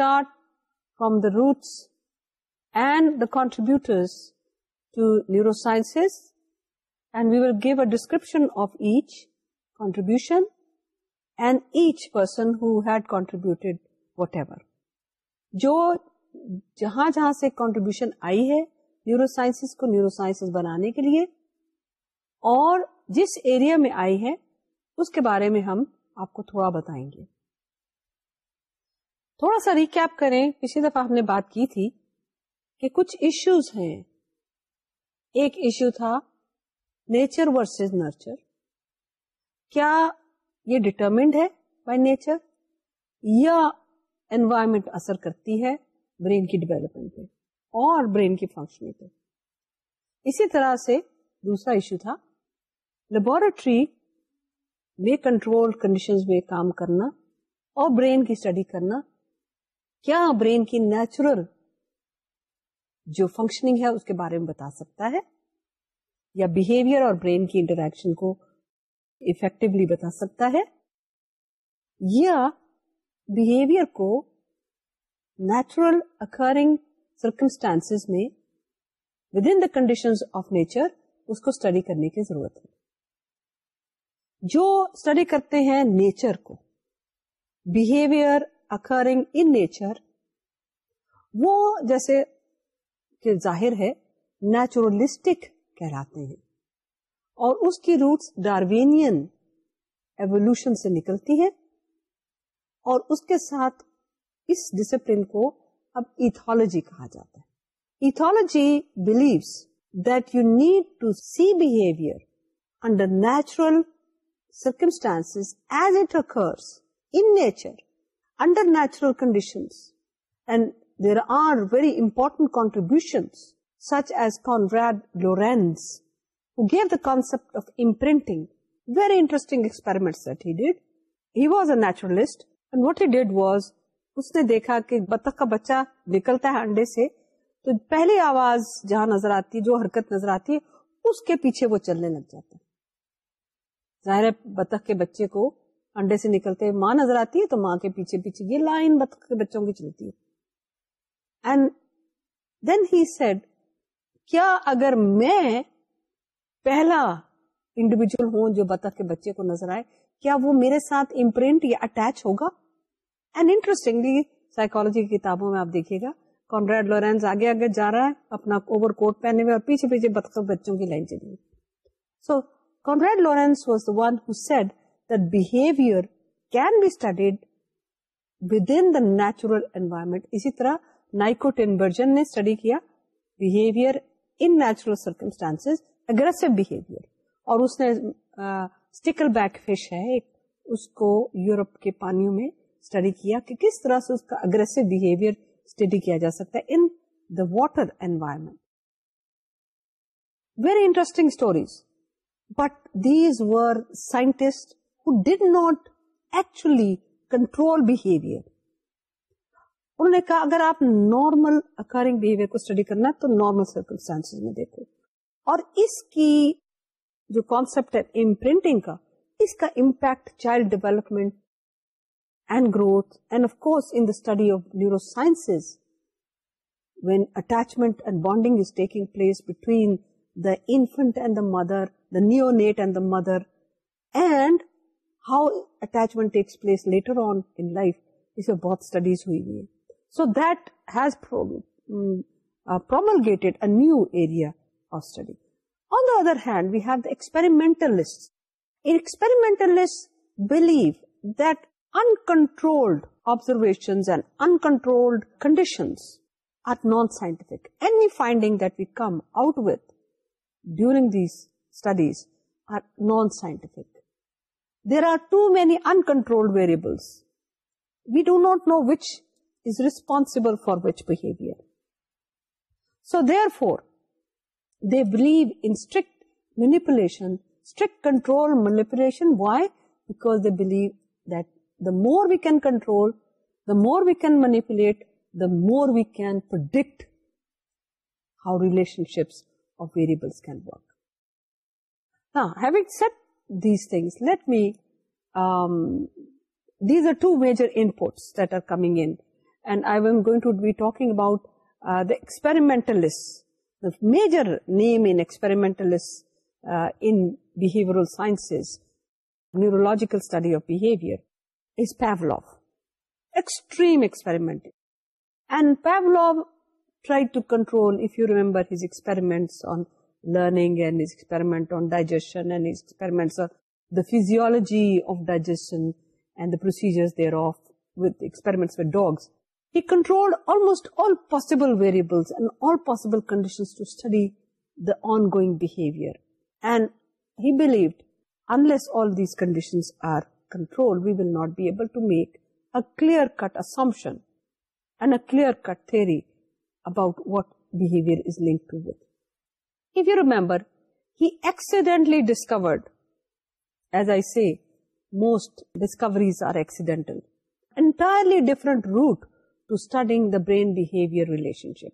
From the roots and the we and we will give a each contribution each person who had contributed whatever جو جہاں جہاں سے contribution آئی ہے science کو سائنس بنانے کے لیے اور جس ایریا میں آئی ہے اس کے بارے میں ہم آپ کو تھوڑا بتائیں گے تھوڑا سا ریکیپ کریں پچھلی دفعہ ہم نے بات کی تھی کہ کچھ ایشوز ہیں ایک ایشو تھا نیچر ورسز نرچر کیا یہ ڈٹرمنڈ ہے بائی نیچر یا انوائرمنٹ اثر کرتی ہے برین کی ڈیولپمنٹ پہ اور برین کی فنکشن پہ اسی طرح سے دوسرا ایشو تھا لیبوریٹری میں کنٹرول کنڈیشن میں کام کرنا اور برین کی اسٹڈی کرنا کیا برین کی نیچرل جو فنکشننگ ہے اس کے بارے میں بتا سکتا ہے یا بہیویئر اور برین کی انٹریکشن کو افیکٹولی بتا سکتا ہے یا بہیویئر کو نیچرل اکرنگ سرکمسٹانس میں within the condition of nature اس کو اسٹڈی کرنے کی ضرورت ہے جو اسٹڈی کرتے ہیں نیچر کو بہیویئر اکرنگ ان نیچر وہ جیسے کہ ظاہر ہے کہلاتے ہیں اور اس کی روٹس ڈاروینین ایولیوشن سے نکلتی ہے اور اس کے ساتھ اس ڈسپلن کو اب ایتھولوجی کہا جاتا ہے ethology believes that you need to see behaviour under natural circumstances as it occurs nature under natural conditions. And there are very important contributions such as Conrad Lorenz who gave the concept of imprinting. Very interesting experiments that he did. He was a naturalist and what he did was اس نے دیکھا کہ بطخ کا بچہ نکلتا ہے انڈے سے تو پہلی آواز جہاں نظر آتی جو حرکت نظر آتی ہے اس کے پیچھے وہ چلنے لگ جاتا ہے ظاہر ہے بطخ کے بچے کو انڈے سے نکلتے ماں نظر آتی ہے تو ماں کے پیچھے پیچھے یہ لائن کے بچوں کی چلتی ہے اینڈ دین ہی سیڈ کیا اگر میں پہلا انڈیویجل ہوں جو بطخ کے بچے کو نظر آئے کیا وہ میرے ساتھ امپرنٹ یا اٹیچ ہوگا اینڈ انٹرسٹنگلی سائیکولوجی کی کتابوں میں آپ دیکھیے گا کامریڈ لورینس آگے آگے جا رہا ہے اپنا اوور کوٹ پہنے میں اور پیچھے پیچھے بطخ بچوں کی لائن چلی ہے so Konrad Lorenz was the one who said behaviour can be studied in نیچورلوٹ اسی طرح نائکوٹنور ان نیچورل اور اس کو یورپ کے پانیوں میں اسٹڈی کیا کہ کس طرح سے اس کا اگریسو بہیویئر اسٹڈی کیا جا سکتا ہے in the water environment very interesting stories but these were scientist did not actually control behaviour انہوں نے کہا اگر آپ نارمل اکرنگ بہیویئر کو اسٹڈی کرنا ہے تو نارمل سرکمسٹانس میں دیکھو اور اس کی جو کانسیپٹ ہے امپرنٹنگ کا اس کا impact child development and growth and of course in the study of neurosciences when attachment and bonding is taking place between the infant and the mother the neonate and the mother and how attachment takes place later on in life is a both studies hui hai. so that has mm, uh, promulgated a new area of study on the other hand we have the experimentalists experimentalists believe that uncontrolled observations and uncontrolled conditions are non-scientific any finding that we come out with during these studies are non-scientific there are too many uncontrolled variables. We do not know which is responsible for which behavior. So therefore, they believe in strict manipulation, strict control manipulation. Why? Because they believe that the more we can control, the more we can manipulate, the more we can predict how relationships of variables can work. Now, having said these things. Let me, um, these are two major inputs that are coming in. And I am going to be talking about uh, the experimentalists, the major name in experimentalists uh, in behavioral sciences, neurological study of behavior, is Pavlov. Extreme experimental. And Pavlov tried to control, if you remember his experiments on learning and experiment on digestion and experiments on the physiology of digestion and the procedures thereof with experiments with dogs. He controlled almost all possible variables and all possible conditions to study the ongoing behavior. And he believed unless all these conditions are controlled, we will not be able to make a clear-cut assumption and a clear-cut theory about what behavior is linked to it if you remember, he accidentally discovered, as I say, most discoveries are accidental, entirely different route to studying the brain-behavior relationship.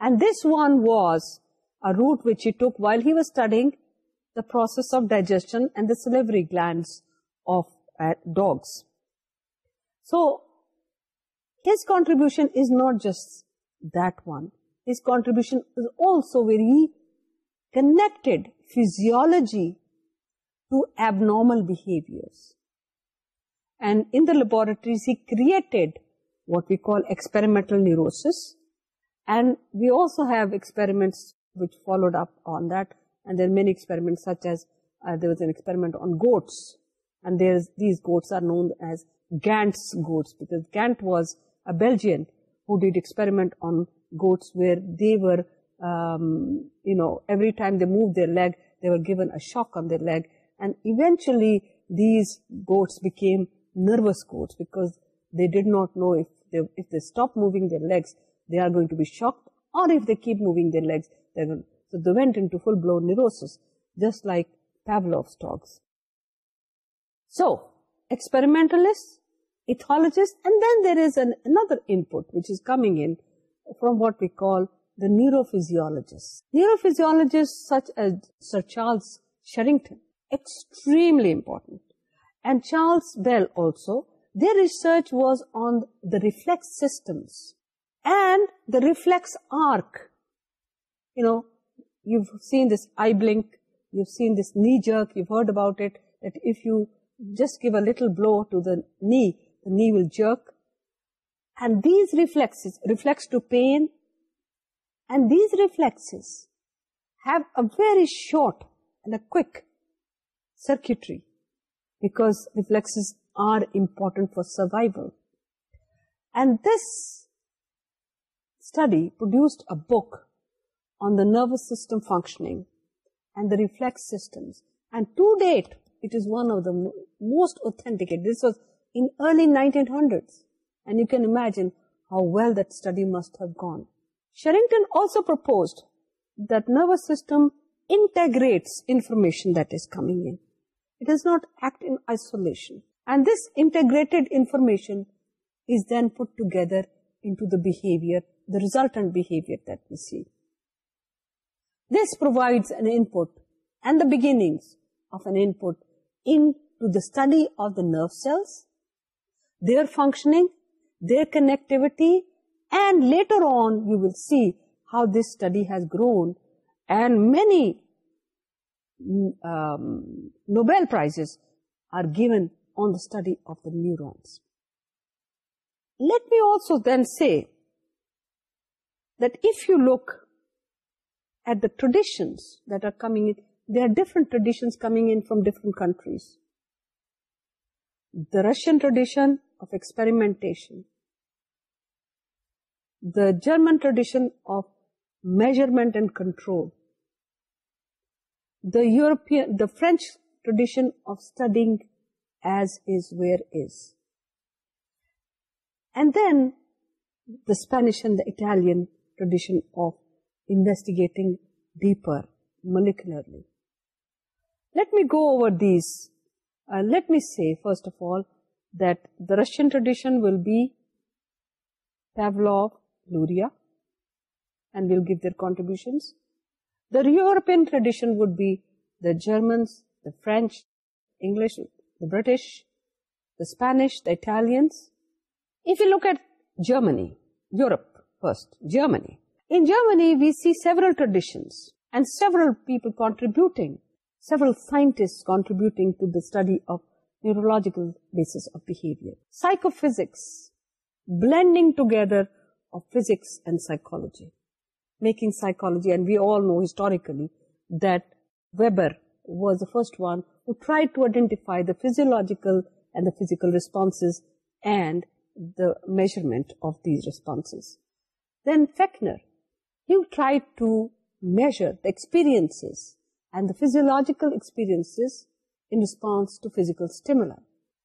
And this one was a route which he took while he was studying the process of digestion and the salivary glands of uh, dogs. So, his contribution is not just that one. His contribution is also very connected physiology to abnormal behaviors. And in the laboratories, he created what we call experimental neurosis. And we also have experiments which followed up on that. And there are many experiments such as uh, there was an experiment on goats. And these goats are known as Gant's goats because Gant was a Belgian who did experiment on goats where they were um, you know, every time they moved their leg, they were given a shock on their leg, and eventually these goats became nervous goats because they did not know if they stop moving their legs, they are going to be shocked, or if they keep moving their legs, they're going, so they went into full-blown neurosis, just like Pavlov's dogs. So, experimentalists, ethologists, and then there is an, another input which is coming in from what we call the neurophysiologists. Neurophysiologists such as Sir Charles Sherrington, extremely important. And Charles Bell also, their research was on the reflex systems and the reflex arc. You know, you've seen this eye blink, you've seen this knee jerk, you've heard about it, that if you just give a little blow to the knee, the knee will jerk. And these reflexes, reflex to pain and these reflexes have a very short and a quick circuitry because reflexes are important for survival and this study produced a book on the nervous system functioning and the reflex systems and to date it is one of the most authenticated. this was in early 1900s and you can imagine how well that study must have gone Sherrington also proposed that nervous system integrates information that is coming in. It does not act in isolation. And this integrated information is then put together into the behavior, the resultant behavior that we see. This provides an input and the beginnings of an input into the study of the nerve cells, their functioning, their connectivity, and later on you will see how this study has grown and many mm, um, Nobel Prizes are given on the study of the neurons. Let me also then say that if you look at the traditions that are coming in, there are different traditions coming in from different countries. The Russian tradition of experimentation, the German tradition of measurement and control, the European, the French tradition of studying as is where is. And then the Spanish and the Italian tradition of investigating deeper, molecularly. Let me go over these. let me say, first of all, that the Russian tradition will be Pavlov, Luria and will give their contributions. The European tradition would be the Germans, the French, English, the British, the Spanish, the Italians. If you look at Germany, Europe first, Germany. In Germany, we see several traditions and several people contributing, several scientists contributing to the study of neurological basis of behavior. Psychophysics, blending together of physics and psychology, making psychology, and we all know historically that Weber was the first one who tried to identify the physiological and the physical responses and the measurement of these responses. Then Fechner, he tried to measure the experiences and the physiological experiences in response to physical stimuli.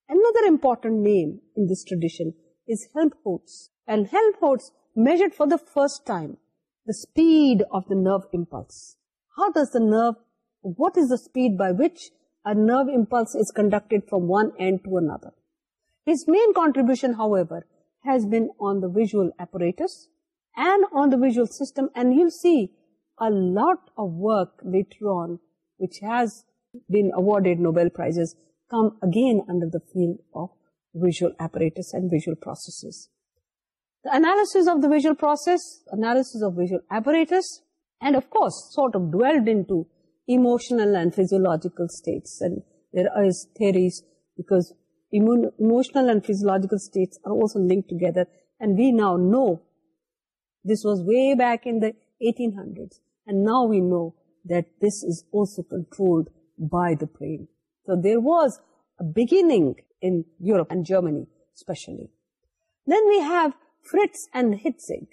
Another important name in this tradition is Helmholtz. And Helmholtz measured for the first time the speed of the nerve impulse. How does the nerve, what is the speed by which a nerve impulse is conducted from one end to another? His main contribution, however, has been on the visual apparatus and on the visual system. And you'll see a lot of work later on, which has been awarded Nobel Prizes, come again under the field of visual apparatus and visual processes. The analysis of the visual process, analysis of visual apparatus, and of course, sort of dwelled into emotional and physiological states, and there are theories because emotional and physiological states are also linked together and we now know this was way back in the 1800s and now we know that this is also controlled by the brain. So there was a beginning in Europe and Germany especially. Then we have Fritz and Hitzig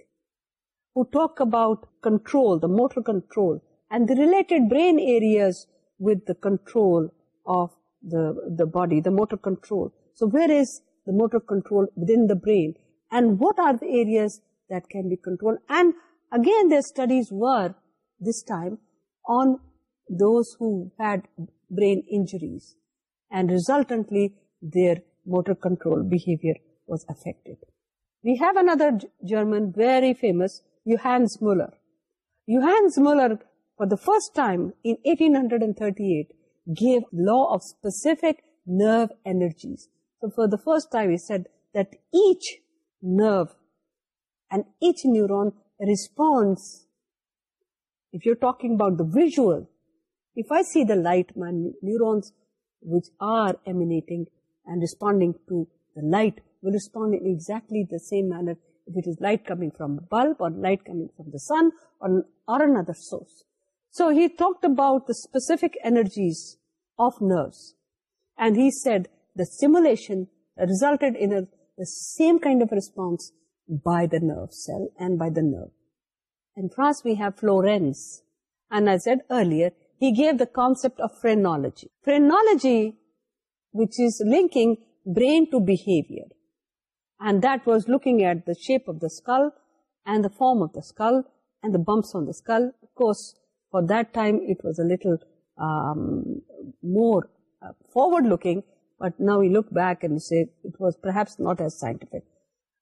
who talk about control, the motor control and the related brain areas with the control of the, the body, the motor control. So where is the motor control within the brain and what are the areas that can be controlled? And again their studies were this time on those who had brain injuries and resultantly their motor control behavior was affected we have another German very famous, Johannes Muller. Johannes Muller, for the first time in 1838, gave law of specific nerve energies. So for the first time, he said that each nerve and each neuron responds. If you're talking about the visual, if I see the light, my neurons which are emanating and responding to the light will respond in exactly the same manner if it is light coming from a bulb or light coming from the sun or, or another source. So he talked about the specific energies of nerves and he said the stimulation resulted in a, the same kind of response by the nerve cell and by the nerve. In France we have Florenz and I said earlier he gave the concept of phrenology. Phrenology which is linking brain to behavior and that was looking at the shape of the skull and the form of the skull and the bumps on the skull. Of course, for that time it was a little um, more uh, forward-looking, but now we look back and say it was perhaps not as scientific.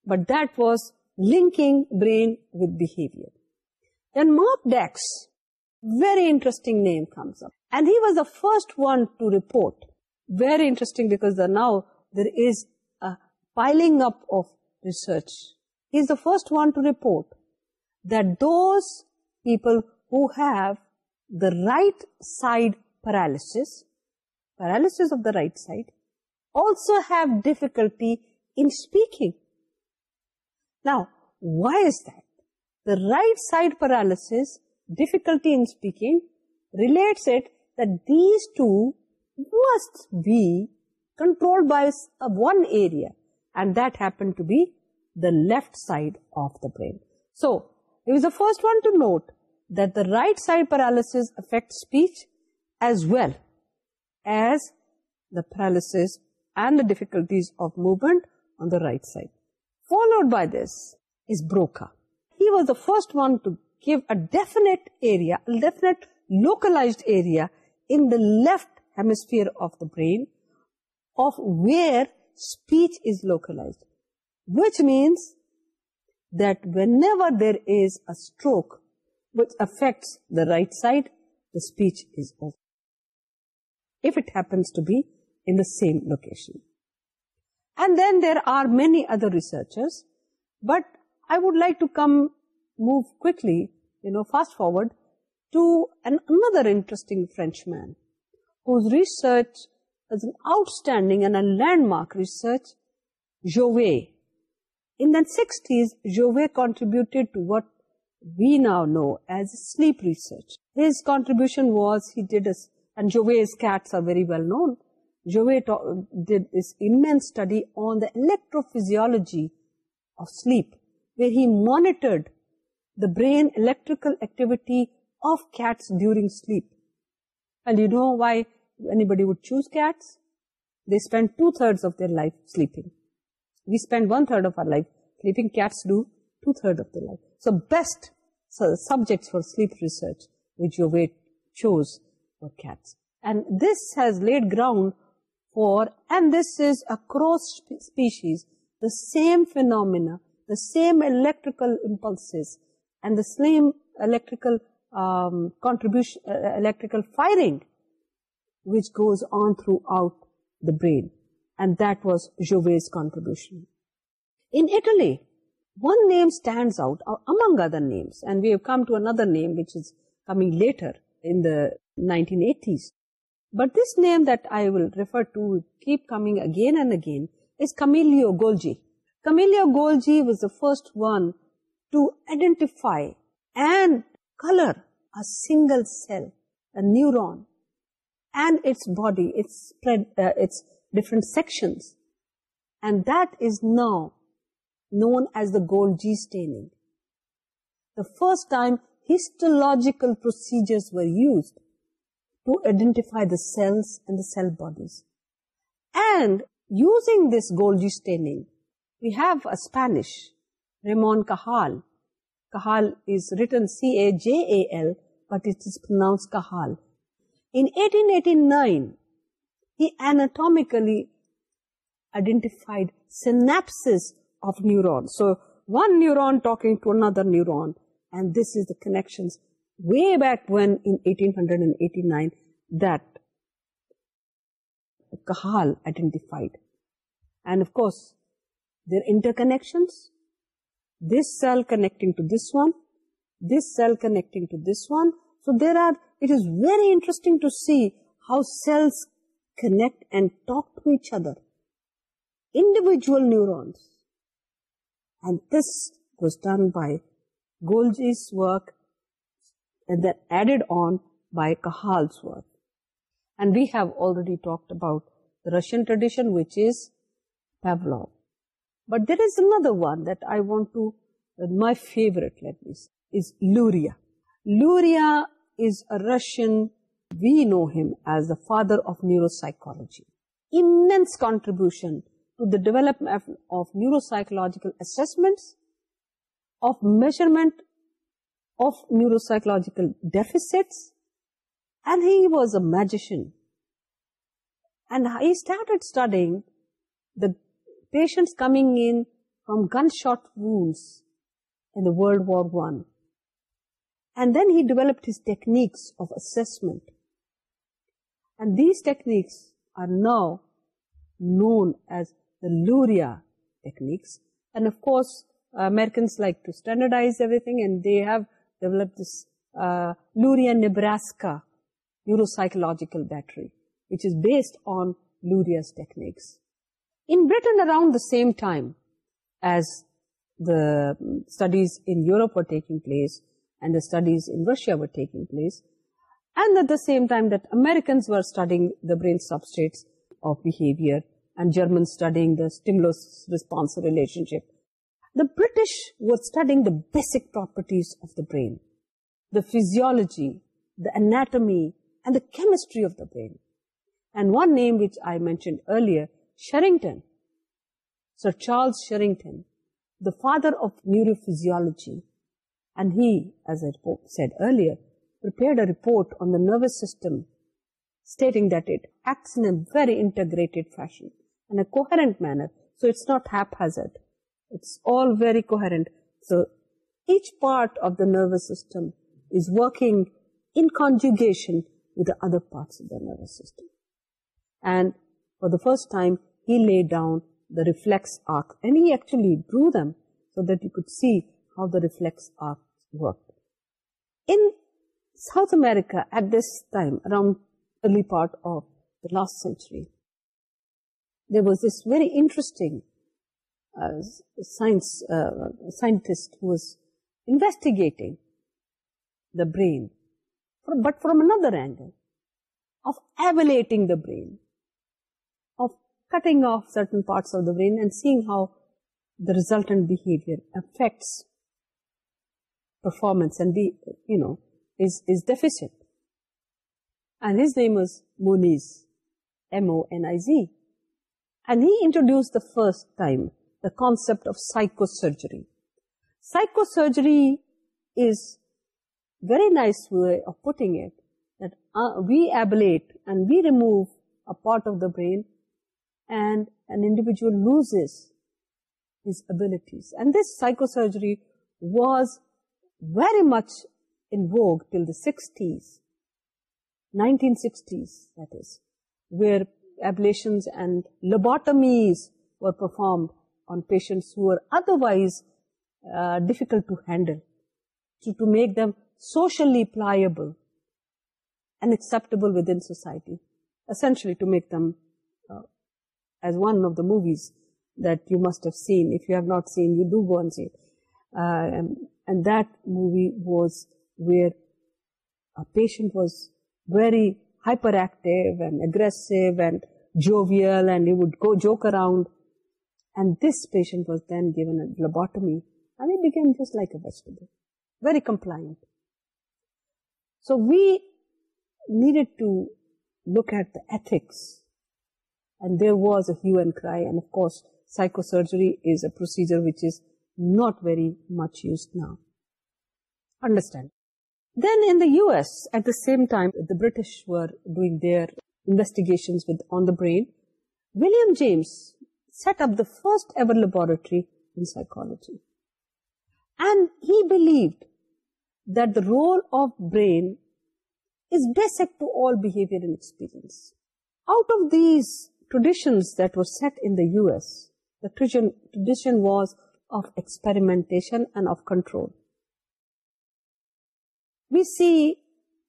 But that was linking brain with behavior. Then Mark Dex, very interesting name comes up. And he was the first one to report. Very interesting because now there is piling up of research. He is the first one to report that those people who have the right side paralysis, paralysis of the right side, also have difficulty in speaking. Now, why is that? The right side paralysis, difficulty in speaking, relates it that these two must be controlled by uh, one area and that happened to be the left side of the brain. So, he was the first one to note that the right side paralysis affects speech as well as the paralysis and the difficulties of movement on the right side. Followed by this is Broca. He was the first one to give a definite area, a definite localized area in the left hemisphere of the brain of where speech is localized which means that whenever there is a stroke which affects the right side the speech is over if it happens to be in the same location and then there are many other researchers but I would like to come move quickly you know fast forward to another interesting Frenchman whose research as an outstanding and a landmark research, Jouvet. In the 60s, Jouvet contributed to what we now know as sleep research. His contribution was he did, a, and Jouvet's cats are very well known, Jouvet did this immense study on the electrophysiology of sleep, where he monitored the brain electrical activity of cats during sleep. And you know why anybody would choose cats, they spend two-thirds of their life sleeping. We spend one-third of our life sleeping. Cats do two-thirds of their life. So best subjects for sleep research which you weight chose were cats. And this has laid ground for, and this is across species, the same phenomena, the same electrical impulses, and the same electrical um, contribution, uh, electrical firing, which goes on throughout the brain. And that was Jouvet's contribution. In Italy, one name stands out among other names. And we have come to another name which is coming later in the 1980s. But this name that I will refer to keep coming again and again is Camillo Golgi. Camillo Golgi was the first one to identify and color a single cell, a neuron and its body, uh, its different sections. And that is now known as the Golgi staining. The first time histological procedures were used to identify the cells and the cell bodies. And using this Golgi staining, we have a Spanish, Ramon Cajal. Cajal is written C-A-J-A-L, but it is pronounced Cajal. In 1889, he anatomically identified synapses of neurons. So one neuron talking to another neuron and this is the connections way back when in 1889 that Kahal identified. And of course, their interconnections, this cell connecting to this one, this cell connecting to this one, so there are, it is very interesting to see how cells connect and talk to each other. Individual neurons. And this was done by Golgi's work and then added on by Kahal's work. And we have already talked about the Russian tradition which is Pavlov. But there is another one that I want to, my favorite let me say, is Luria. Luria is a Russian. We know him as the father of neuropsychology. Immense contribution to the development of, neuropsychological assessments, of measurement of neuropsychological deficits. And he was a magician. And he started studying the patients coming in from gunshot wounds in the World War One. And then he developed his techniques of assessment. And these techniques are now known as the Luria techniques. And of course, Americans like to standardize everything and they have developed this uh, Luria Nebraska neuropsychological battery, which is based on Luria's techniques. In Britain, around the same time as the studies in Europe were taking place, and the studies in Russia were taking place. And at the same time that Americans were studying the brain substrates of behavior and Germans studying the stimulus-response relationship, the British were studying the basic properties of the brain, the physiology, the anatomy, and the chemistry of the brain. And one name which I mentioned earlier, Sherrington, Sir Charles Sherrington, the father of neurophysiology, and he, as I said earlier, prepared a report on the nervous system stating that it acts in a very integrated fashion, in a coherent manner. So it's not haphazard. It's all very coherent. So each part of the nervous system is working in conjugation with the other parts of the nervous system. And for the first time, he laid down the reflex arc and he actually drew them so that you could see how the reflex arc worked. In South America at this time, around early part of the last century, there was this very interesting uh, science uh, scientist who was investigating the brain, but from another angle, of avalating the brain, of cutting off certain parts of the brain and seeing how the resultant behavior affects performance and the you know is is deficient and his name was Moniz M O N I Z and he introduced the first time the concept of psychosurgery psychosurgery is very nice way of putting it that uh, we ablate and we remove a part of the brain and an individual loses his abilities and this psychosurgery was very much in vogue till the 60s, 1960s that is, where ablations and lobotomies were performed on patients who were otherwise uh, difficult to handle to, to make them socially pliable and acceptable within society, essentially to make them uh, as one of the movies that you must have seen. If you have not seen, you do go and see and that movie was where a patient was very hyperactive and aggressive and jovial and he would go joke around and this patient was then given a lobotomy and he became just like a vegetable, very compliant. So we needed to look at the ethics and there was a hue and cry and of course psychosurgery is a procedure which is not very much used now. Understand. Then in the US, at the same time, the British were doing their investigations with on the brain. William James set up the first ever laboratory in psychology. And he believed that the role of brain is basic to all behavior and experience. Out of these traditions that were set in the US, the tradition was of experimentation and of control. We see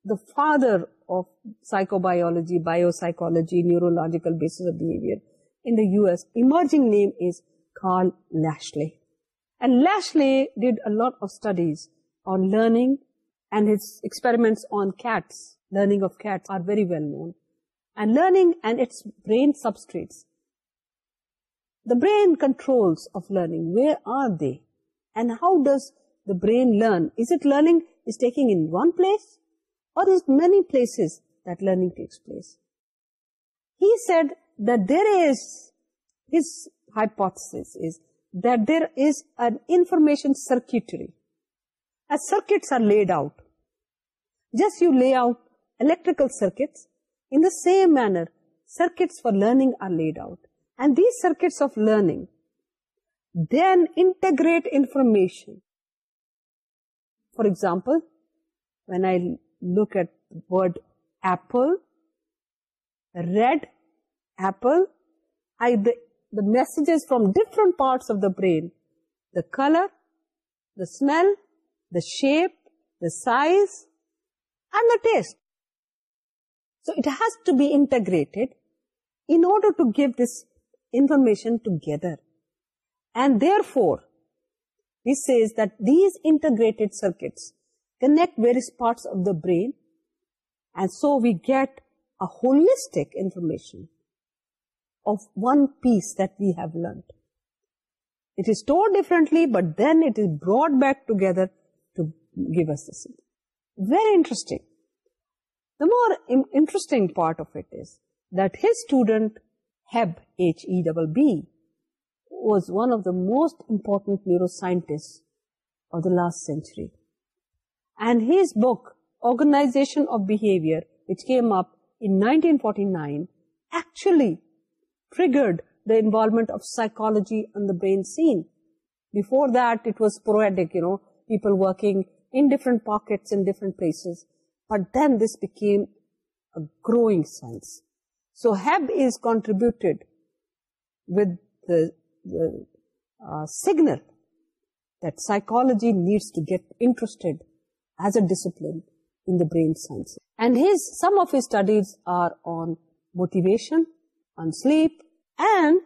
the father of psychobiology, biopsychology, neurological basis of behavior in the US, emerging name is Carl Lashley. And Lashley did a lot of studies on learning and his experiments on cats, learning of cats are very well known. And learning and its brain substrates the brain controls of learning where are they and how does the brain learn is it learning is taking in one place or is many places that learning takes place he said that there is his hypothesis is that there is an information circuitry as circuits are laid out just you lay out electrical circuits in the same manner circuits for learning are laid out and these circuits of learning then integrate information. For example, when I look at the word apple, red apple, the, the messages from different parts of the brain, the color, the smell, the shape, the size, and the taste. So it has to be integrated in order to give this information together and therefore he says that these integrated circuits connect various parts of the brain and so we get a holistic information of one piece that we have learned. It is stored differently but then it is brought back together to give us the signal. Very interesting. The more interesting part of it is that his student Hebb, H-E-B-B, was one of the most important neuroscientists of the last century. And his book, Organization of Behavior, which came up in 1949, actually triggered the involvement of psychology on the brain scene. Before that, it was sporadic you know, people working in different pockets in different places. But then this became a growing science. So so is contributed with the uh, signal that psychology needs to get interested as a discipline in the brain science. And his, some of his studies are on motivation, on sleep, and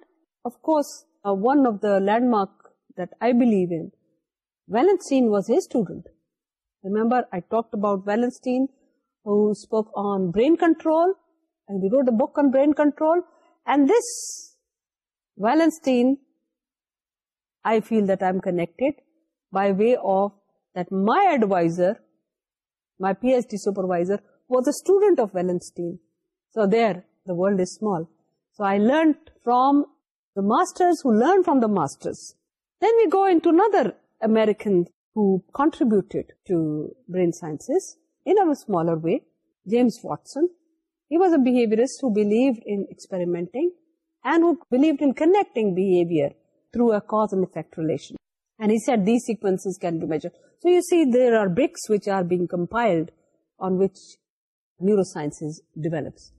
of course, uh, one of the landmark that I believe in, Valenstein was his student. Remember, I talked about Valenstein who spoke on brain control and we wrote a book on brain control. And this Wallenstein, I feel that I'm connected by way of that my advisor, my PhD supervisor was a student of Wallenstein. So there, the world is small. So I learned from the masters who learned from the masters. Then we go into another American who contributed to brain sciences in a smaller way, James Watson. He was a behaviorist who believed in experimenting and who believed in connecting behavior through a cause and effect relation. And he said these sequences can be measured. So you see there are bricks which are being compiled on which neurosciences develops.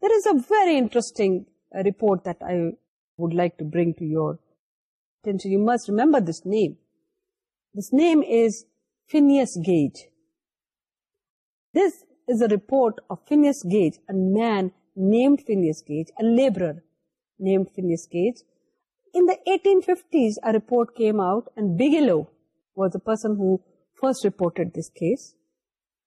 There is a very interesting uh, report that I would like to bring to your attention. You must remember this name. This name is Phineas Gage. This is a report of Phineas Gage, a man named Phineas Gage, a laborer named Phineas Gage. In the 1850s, a report came out and Bigelow was the person who first reported this case.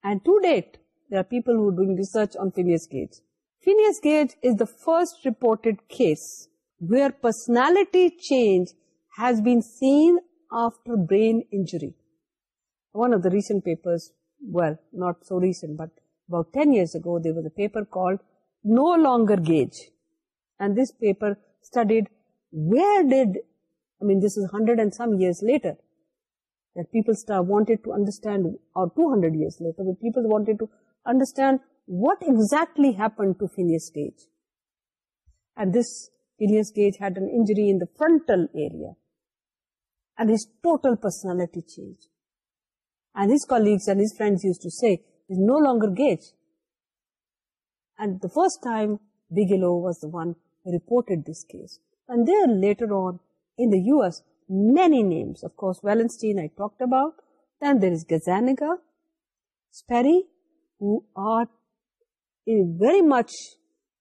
And to date, there are people who are doing research on Phineas Gage. Phineas Gage is the first reported case where personality change has been seen after brain injury. One of the recent papers, well, not so recent, but about 10 years ago, there was a paper called No Longer Gauge. And this paper studied where did, I mean, this is 100 and some years later, that people start, wanted to understand, or 200 years later, that people wanted to understand what exactly happened to Phineas Gage. And this Phineas Gage had an injury in the frontal area. And his total personality changed. And his colleagues and his friends used to say, is no longer Gage. And the first time Bigelow was the one who reported this case. And there later on in the US, many names. Of course, Wallenstein I talked about. Then there is Gazaniga, Sperry, who are very much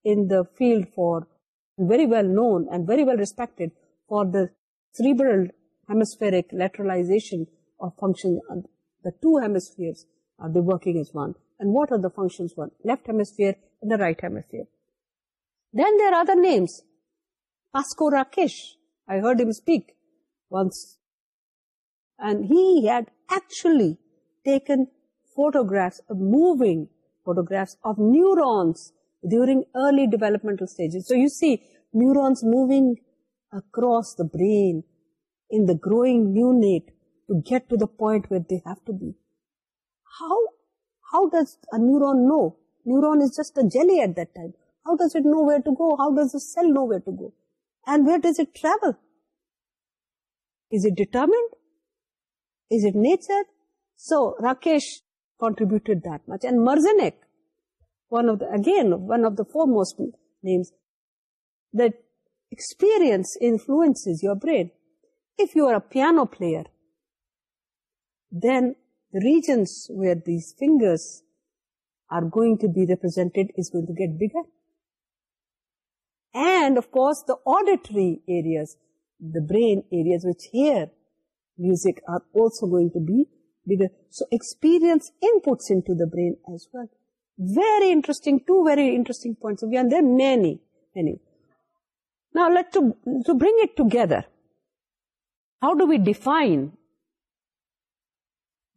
in the field for, very well known and very well respected for the cerebral hemispheric lateralization of functions on the two hemispheres are uh, they working as one and what are the functions one left hemisphere and the right hemisphere then there are other names Pasco Rakesh I heard him speak once and he had actually taken photographs uh, moving photographs of neurons during early developmental stages so you see neurons moving across the brain in the growing neonate to get to the point where they have to be how how does a neuron know neuron is just a jelly at that time how does it know where to go how does the cell know where to go and where does it travel is it determined is it nature so rakesh contributed that much and marzenek one of the again one of the foremost names that experience influences your brain if you are a piano player then regions where these fingers are going to be represented is going to get bigger. And of course, the auditory areas, the brain areas which hear music are also going to be bigger. So experience inputs into the brain as well. Very interesting, two very interesting points of view and there are many, many. Now let to, to bring it together, how do we define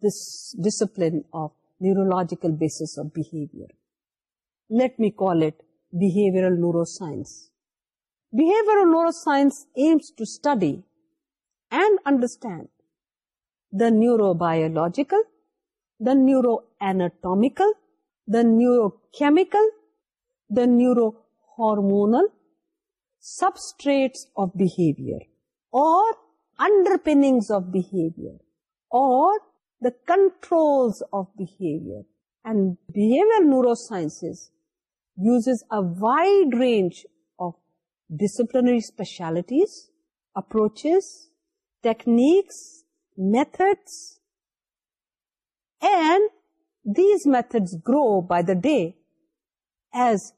this discipline of neurological basis of behavior. Let me call it behavioral neuroscience. Behavioral neuroscience aims to study and understand the neurobiological, the neuroanatomical, the neurochemical, the neurohormonal substrates of behavior or underpinnings of behavior or the controls of behavior. And behavioral neurosciences uses a wide range of disciplinary specialities, approaches, techniques, methods, and these methods grow by the day as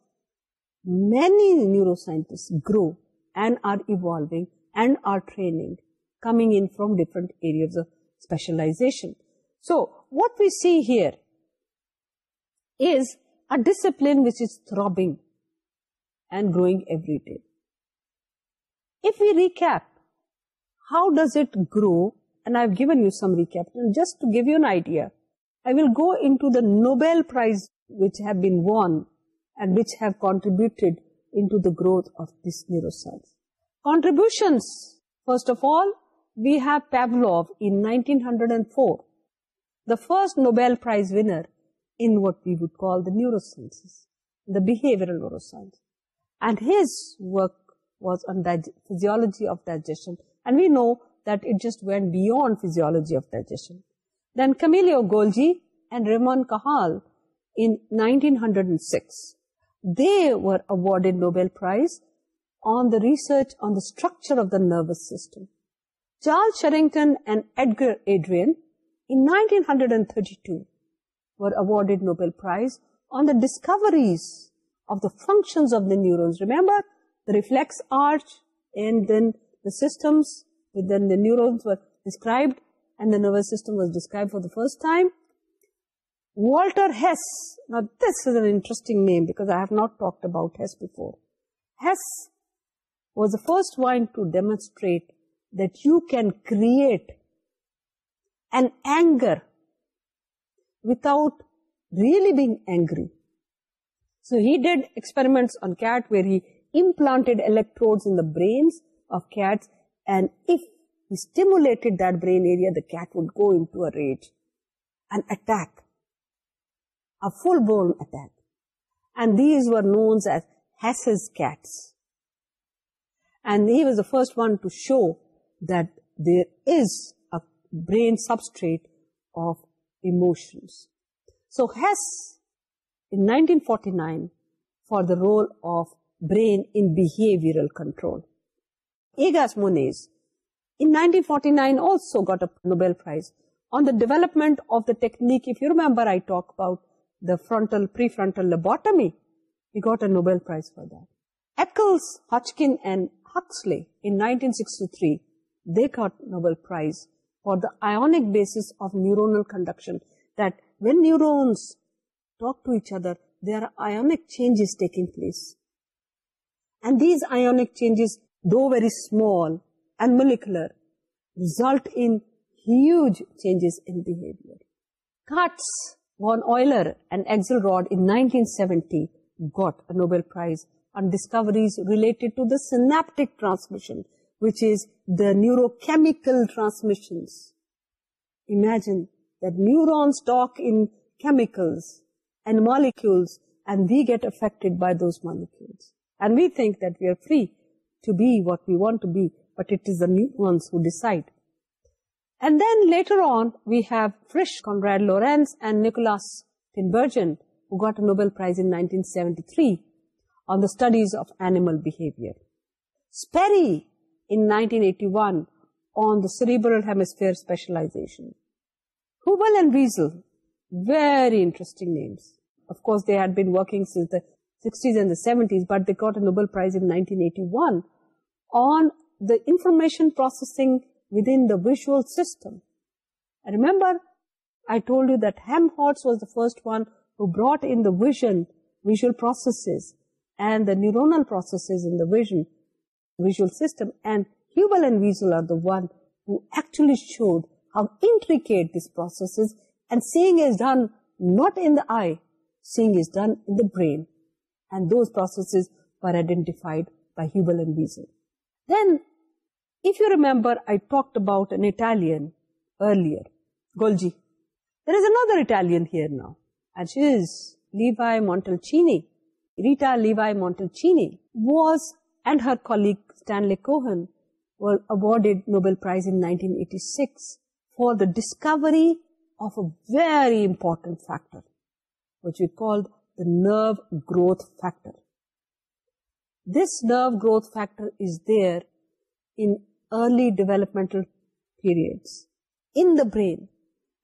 many neuroscientists grow and are evolving and are training coming in from different areas of specialization. So, what we see here is a discipline which is throbbing and growing every day. If we recap, how does it grow? And I've given you some recap. just to give you an idea, I will go into the Nobel Prize which have been won and which have contributed into the growth of this neuroscience. Contributions, first of all, we have Pavlov in 1904 the first Nobel Prize winner in what we would call the neurosciences, the behavioral neuroscience. And his work was on the physiology of digestion. And we know that it just went beyond physiology of digestion. Then Camillo Golgi and Raymond Cajal in 1906, they were awarded Nobel Prize on the research on the structure of the nervous system. Charles Sherrington and Edgar Adrian in 1932 were awarded Nobel Prize on the discoveries of the functions of the neurons. Remember, the reflex arch and then the systems within the neurons were described and the nervous system was described for the first time. Walter Hess, now this is an interesting name because I have not talked about Hess before. Hess was the first one to demonstrate that you can create and anger, without really being angry. So he did experiments on cats where he implanted electrodes in the brains of cats and if he stimulated that brain area, the cat would go into a rage, an attack, a full-blown attack. And these were known as Hess's cats. And he was the first one to show that there is brain substrate of emotions. So Hess in 1949 for the role of brain in behavioral control. Egas Moniz in 1949 also got a Nobel Prize on the development of the technique. If you remember I talk about the frontal prefrontal lobotomy, he got a Nobel Prize for that. Eccles, Hodgkin and Huxley in 1963, they got Nobel Prize for the ionic basis of neuronal conduction that when neurons talk to each other, there are ionic changes taking place. And these ionic changes, though very small and molecular, result in huge changes in behavior. Katz, von Euler and Axelrod in 1970 got a Nobel Prize on discoveries related to the synaptic transmission which is the neurochemical transmissions. Imagine that neurons talk in chemicals and molecules and we get affected by those molecules. And we think that we are free to be what we want to be, but it is the neurons who decide. And then later on, we have Frisch, Konrad Lorenz and Nicholas Tinbergen, who got a Nobel Prize in 1973 on the studies of animal behavior. Sperry in 1981 on the cerebral hemisphere specialization. Hubel and Wiesel, very interesting names. Of course, they had been working since the 60s and the 70s, but they got a Nobel Prize in 1981 on the information processing within the visual system. And remember, I told you that Helmholtz was the first one who brought in the vision, visual processes, and the neuronal processes in the vision visual system and Hubel and Wiesel are the one who actually showed how intricate this process is and seeing is done not in the eye, seeing is done in the brain and those processes were identified by Hubel and Wiesel. Then if you remember I talked about an Italian earlier, Golgi. There is another Italian here now and she is Levi Montalcini. Rita Levi Montalcini was and her colleague Stanley Cohen were awarded Nobel Prize in 1986 for the discovery of a very important factor, which we called the nerve growth factor. This nerve growth factor is there in early developmental periods in the brain.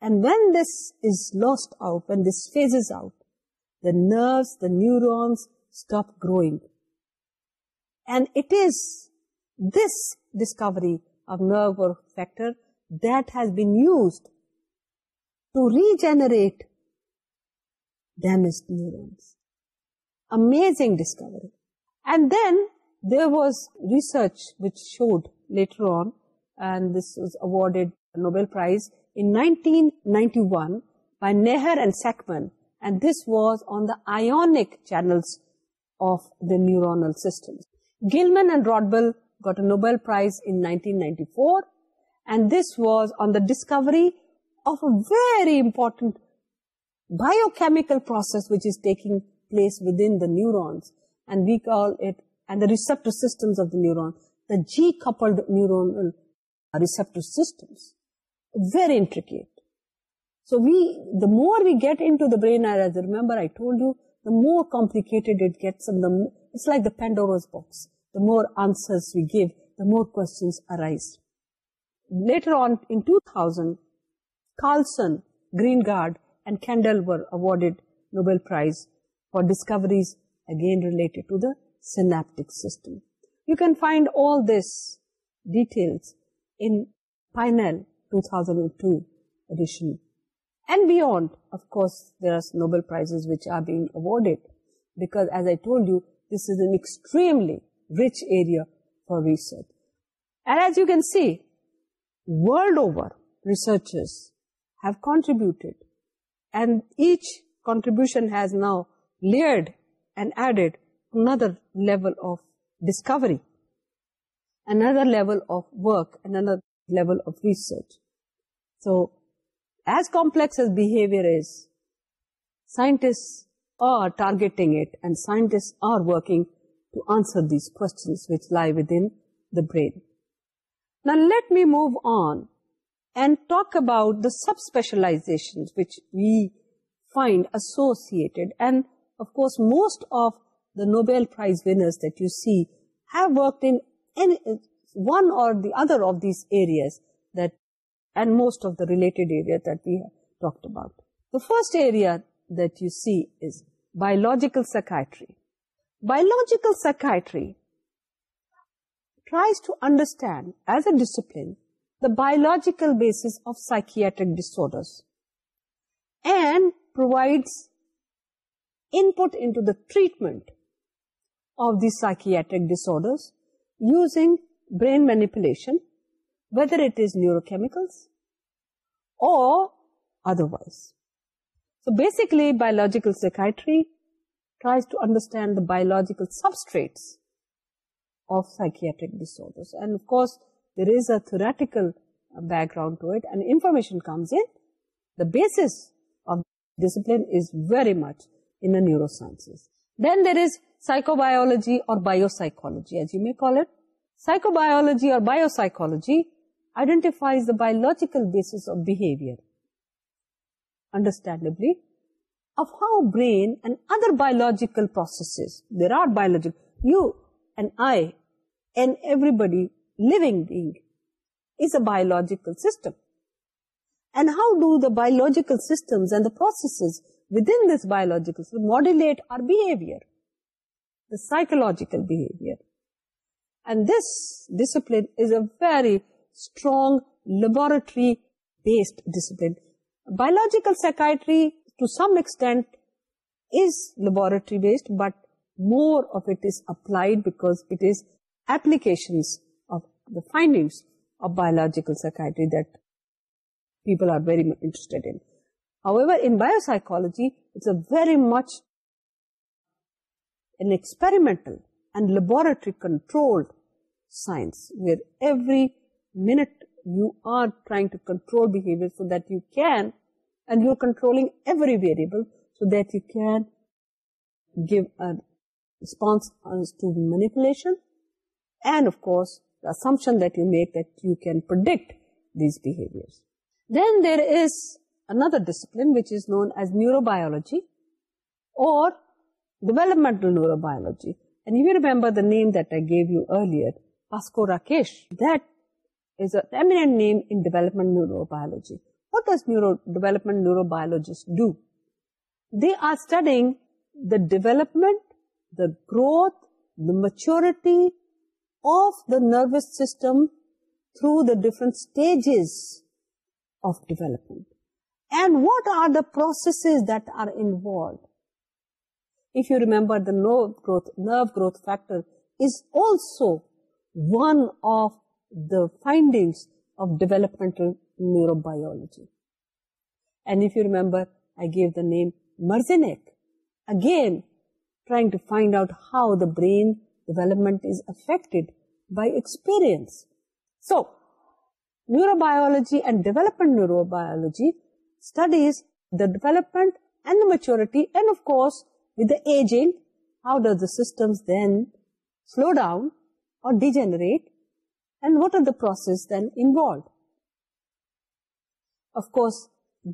And when this is lost out, when this phases out, the nerves, the neurons stop growing. And it is this discovery of nerve growth factor that has been used to regenerate damaged neurons. Amazing discovery. And then there was research which showed later on, and this was awarded a Nobel Prize in 1991 by Neher and Sackman, and this was on the ionic channels of the neuronal systems. Gilman and Rodwell got a Nobel Prize in 1994 and this was on the discovery of a very important biochemical process which is taking place within the neurons and we call it and the receptor systems of the neuron, the G-coupled neuronal receptor systems. Very intricate. So we, the more we get into the brain, as remember I told you, the more complicated it gets and the it's like the Pandora's box. The more answers we give, the more questions arise. Later on in 2000, Carlson, Greengard and Kendall were awarded Nobel Prize for discoveries again related to the synaptic system. You can find all this details in Pinel 2002 edition and beyond of course there are nobel prizes which are being awarded because as i told you this is an extremely rich area for research and as you can see world over researchers have contributed and each contribution has now layered and added another level of discovery another level of work another level of research so as complex as behavior is, scientists are targeting it and scientists are working to answer these questions which lie within the brain. Now let me move on and talk about the subspecializations which we find associated and of course most of the Nobel Prize winners that you see have worked in one or the other of these areas and most of the related areas that we have talked about. The first area that you see is biological psychiatry. Biological psychiatry tries to understand as a discipline the biological basis of psychiatric disorders and provides input into the treatment of these psychiatric disorders using brain manipulation whether it is neurochemicals or otherwise. So basically biological psychiatry tries to understand the biological substrates of psychiatric disorders. And of course, there is a theoretical uh, background to it and information comes in. The basis of discipline is very much in the neurosciences. Then there is psychobiology or biopsychology as you may call it. Psychobiology or biopsychology identifies the biological basis of behavior. Understandably, of how brain and other biological processes, there are biological, you and I and everybody living being is a biological system. And how do the biological systems and the processes within this biological system modulate our behavior, the psychological behavior. And this discipline is a very strong laboratory-based discipline. Biological psychiatry, to some extent, is laboratory-based, but more of it is applied because it is applications of the findings of biological psychiatry that people are very interested in. However, in biopsychology, it's a very much an experimental and laboratory-controlled science where every Minute, you are trying to control behavior so that you can, and you are controlling every variable so that you can give a response to manipulation, and of course the assumption that you make that you can predict these behaviors. Then there is another discipline which is known as neurobiology or developmental neurobiology. And you remember the name that I gave you earlier, Pasco Rakesh. That is a eminent name in development neurobiology. What does neuro development neurobiologists do? They are studying the development, the growth, the maturity of the nervous system through the different stages of development. And what are the processes that are involved? If you remember, the nerve growth, nerve growth factor is also one of the findings of developmental neurobiology. And if you remember, I gave the name Merzenek. Again, trying to find out how the brain development is affected by experience. So, neurobiology and development neurobiology studies the development and the maturity and of course with the aging, how does the systems then slow down or degenerate and what are the process then involved of course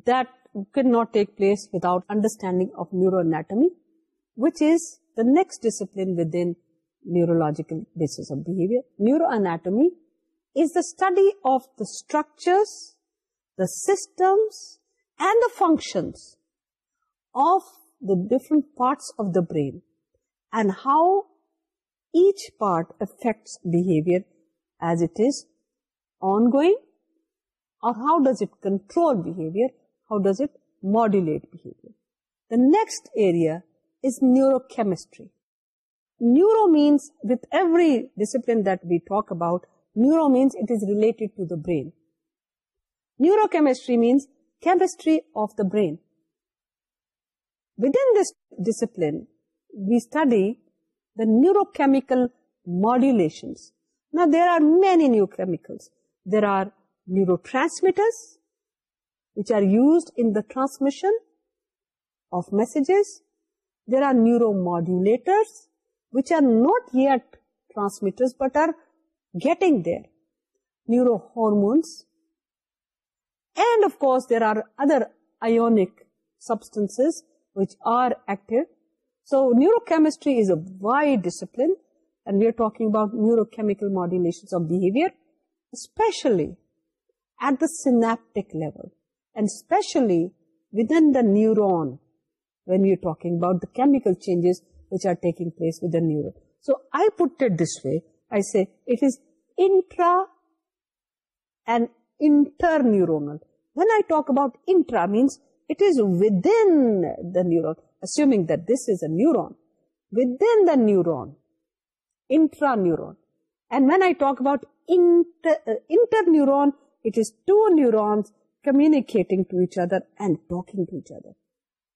that cannot take place without understanding of neuroanatomy which is the next discipline within neurological basis of behavior neuroanatomy is the study of the structures the systems and the functions of the different parts of the brain and how each part affects behavior as it is ongoing or how does it control behavior, how does it modulate behavior. The next area is neurochemistry. Neuro means with every discipline that we talk about, neuro means it is related to the brain. Neurochemistry means chemistry of the brain. Within this discipline, we study the neurochemical modulations now there are many new chemicals. There are neurotransmitters which are used in the transmission of messages. There are neuromodulators which are not yet transmitters but are getting there. Neurohormones. And of course there are other ionic substances which are active. So neurochemistry is a wide discipline and we are talking about neurochemical modulations of behavior, especially at the synaptic level and especially within the neuron when we are talking about the chemical changes which are taking place within the neuron. So I put it this way, I say it is intra and interneuronal. When I talk about intra means it is within the neuron, assuming that this is a neuron, within the neuron intra neuron and when i talk about inter, uh, neuron it is two neurons communicating to each other and talking to each other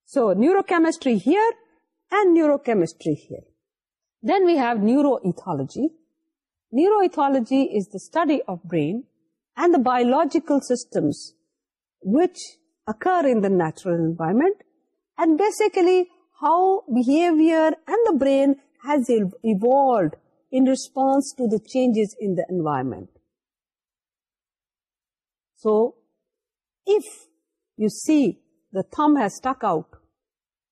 so neurochemistry here and neurochemistry here then we have neuroethology neuroethology is the study of brain and the biological systems which occur in the natural environment and basically how behavior and the brain has evolved in response to the changes in the environment. So, if you see the thumb has stuck out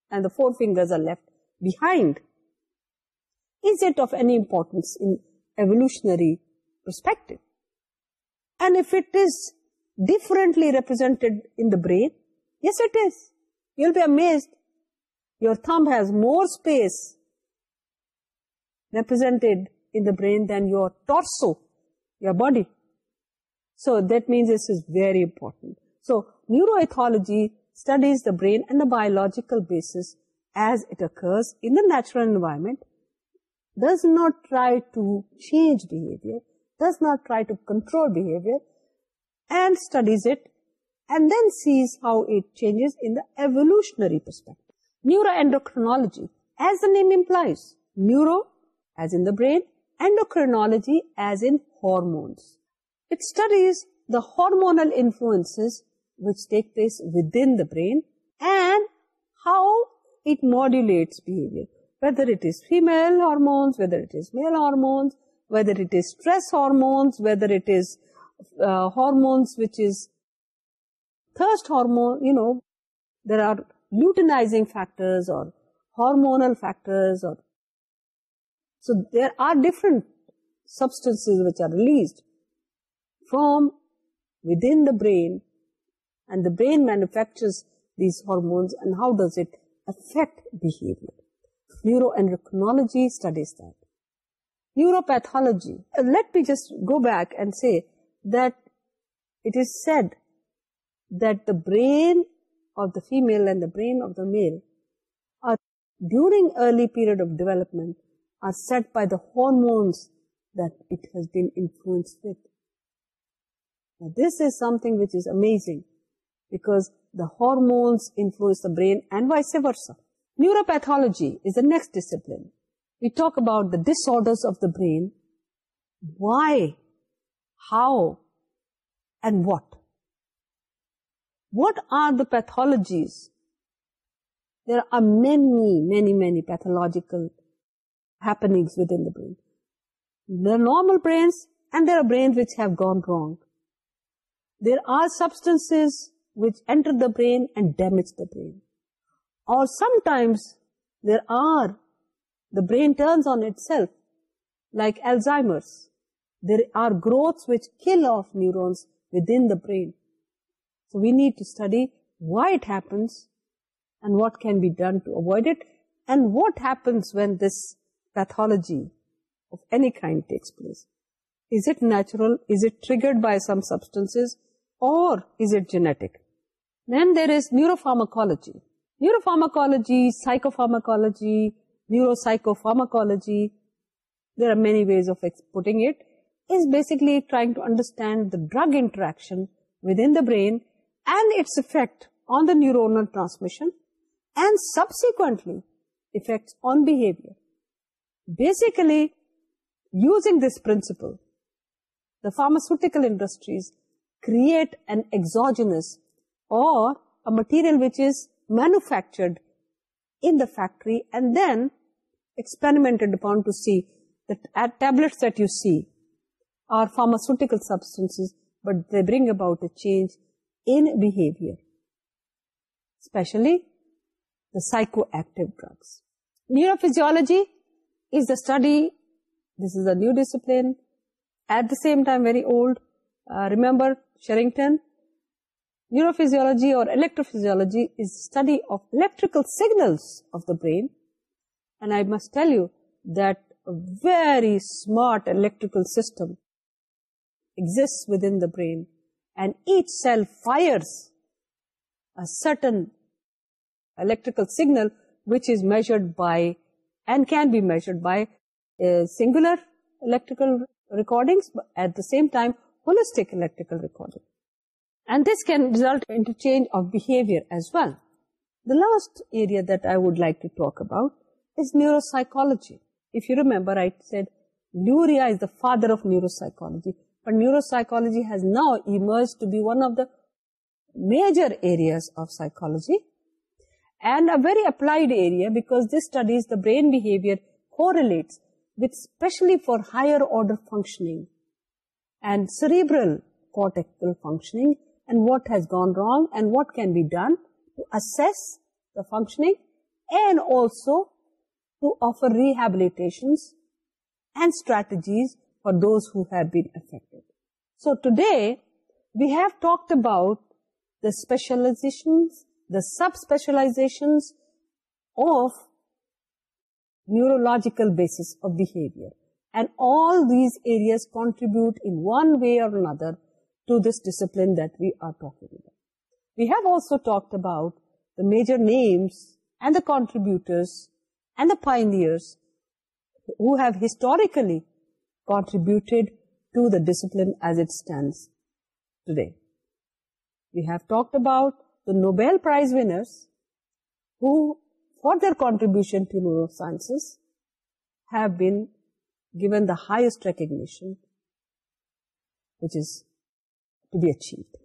and the four fingers are left behind, is it of any importance in evolutionary perspective? And if it is differently represented in the brain, yes it is. You'll be amazed. Your thumb has more space represented in the brain than your torso, your body. So that means this is very important. So neuroethology studies the brain and the biological basis as it occurs in the natural environment, does not try to change behavior, does not try to control behavior, and studies it and then sees how it changes in the evolutionary perspective. Neuroendocrinology, as the name implies, neuro as in the brain, endocrinology as in hormones. It studies the hormonal influences which take place within the brain and how it modulates behavior, whether it is female hormones, whether it is male hormones, whether it is stress hormones, whether it is uh, hormones which is thirst hormone, you know, there are luteinizing factors or hormonal factors or so there are different substances which are released from within the brain and the brain manufactures these hormones and how does it affect behavior. Neuroendocrinology studies that. Neuropathology. Uh, let me just go back and say that it is said that the brain of the female and the brain of the male are during early period of development are set by the hormones that it has been influenced with. Now this is something which is amazing because the hormones influence the brain and vice versa. Neuropathology is the next discipline. We talk about the disorders of the brain. Why? How? And what? What are the pathologies? There are many, many, many pathological happenings within the brain. There are normal brains and there are brains which have gone wrong. There are substances which enter the brain and damage the brain. Or sometimes there are, the brain turns on itself like Alzheimer's. There are growths which kill off neurons within the brain. So we need to study why it happens and what can be done to avoid it and what happens when this pathology of any kind takes place. Is it natural? Is it triggered by some substances? Or is it genetic? Then there is neuropharmacology. Neuropharmacology, psychopharmacology, neuropsychopharmacology, there are many ways of putting it, is basically trying to understand the drug interaction within the brain and its effect on the neuronal transmission and subsequently effects on behavior basically using this principle the pharmaceutical industries create an exogenous or a material which is manufactured in the factory and then experimented upon to see that tablets that you see are pharmaceutical substances but they bring about a change in behavior especially the psychoactive drugs neurophysiology is the study, this is a new discipline, at the same time very old. Uh, remember Sherrington, neurophysiology or electrophysiology is the study of electrical signals of the brain. And I must tell you that a very smart electrical system exists within the brain and each cell fires a certain electrical signal which is measured by and can be measured by uh, singular electrical recordings but at the same time holistic electrical recording and this can result in change of behavior as well the last area that i would like to talk about is neuropsychology if you remember i said luria is the father of neuropsychology but neuropsychology has now emerged to be one of the major areas of psychology and a very applied area because this studies the brain behavior correlates with especially for higher order functioning and cerebral cortical functioning and what has gone wrong and what can be done to assess the functioning and also to offer rehabilitations and strategies for those who have been affected. So today we have talked about the specializations the sub-specializations of neurological basis of behavior. And all these areas contribute in one way or another to this discipline that we are talking about. We have also talked about the major names and the contributors and the pioneers who have historically contributed to the discipline as it stands today. We have talked about the Nobel Prize winners who for their contribution to neurosciences have been given the highest recognition which is to be achieved.